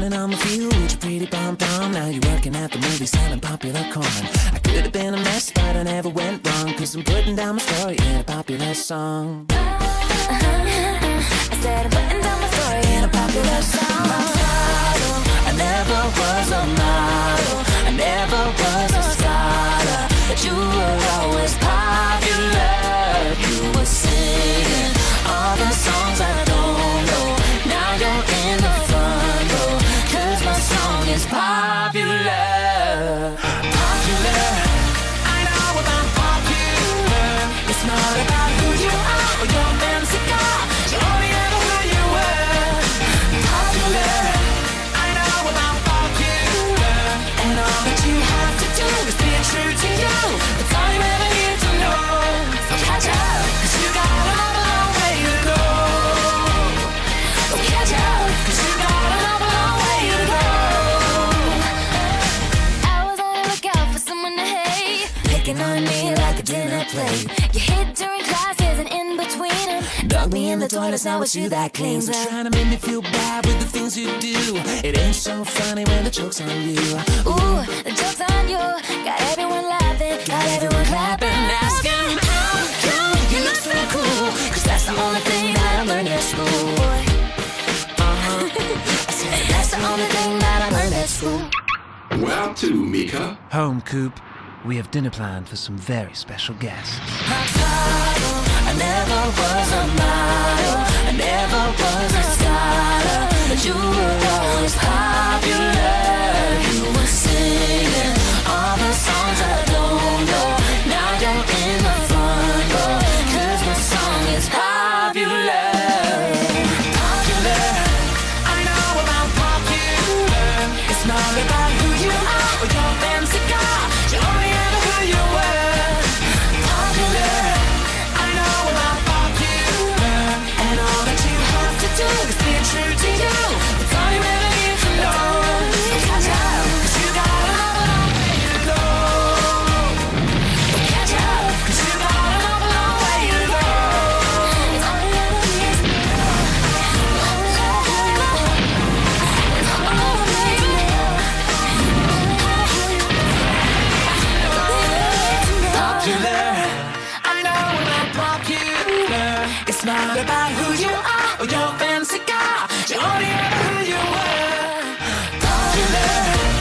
Running on the field with your pretty pom pom. Now you're working at the movie selling popular corn. I could have been a mess, but I never went wrong. Cause I'm putting down my story in a popular song. Uh-huh. Is popular. Picking on me like a dinner plate. You hid during classes and in between them. Dug me in the toilet's now it's you that cleans up. Trying to make me feel bad with the things you do. It ain't so funny when the joke's on you. Ooh, the joke's on you. Got everyone laughing, got everyone clapping. Asking how come you look so cool? Cause that's the only thing that I learned at school. Uh-huh. That's the only thing that I learned at school. Where to, Mika? Home, Coop. We have dinner planned for some very special guests. I never was a model. I never was popular. I know we're popular. It's not about who you are or your fancy car. You only ever who you were. Popular.